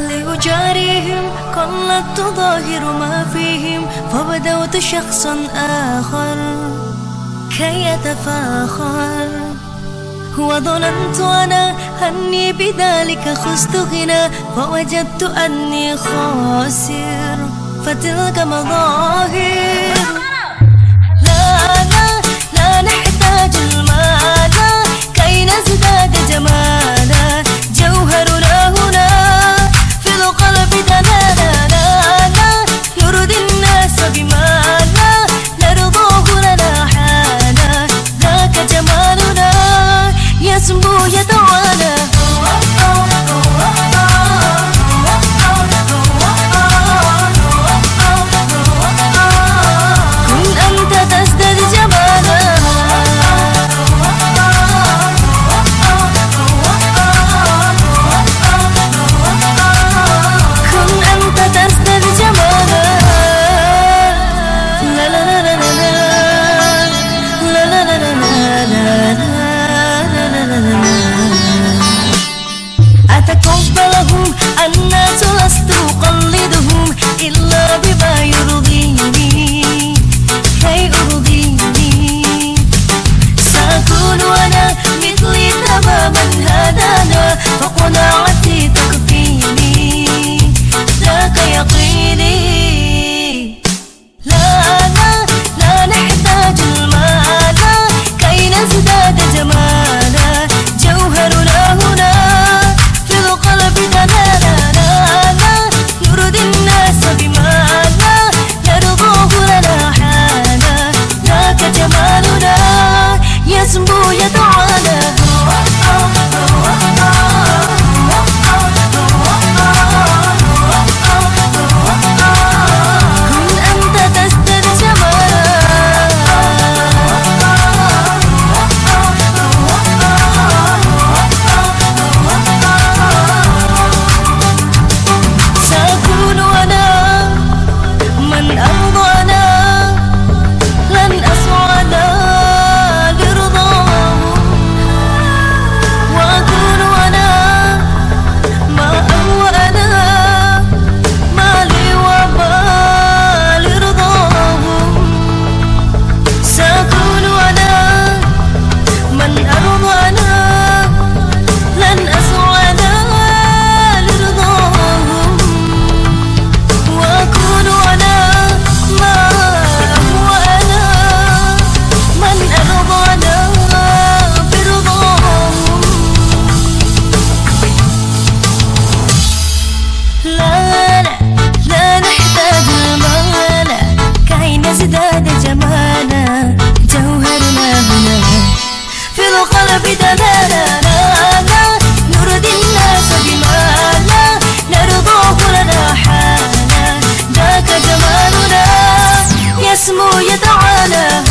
أجاريهم قلت تظاهر ما فيهم فبدوت شخصا آخر كي يتفاخر وظننت أنا أني بذلك خست غنى فوجدت أني خاسر. فتلك مظاهر الناس لست إلا بما يرضيني سأكون أنا مثلي تماما هدانا فقناعتي يا تعالى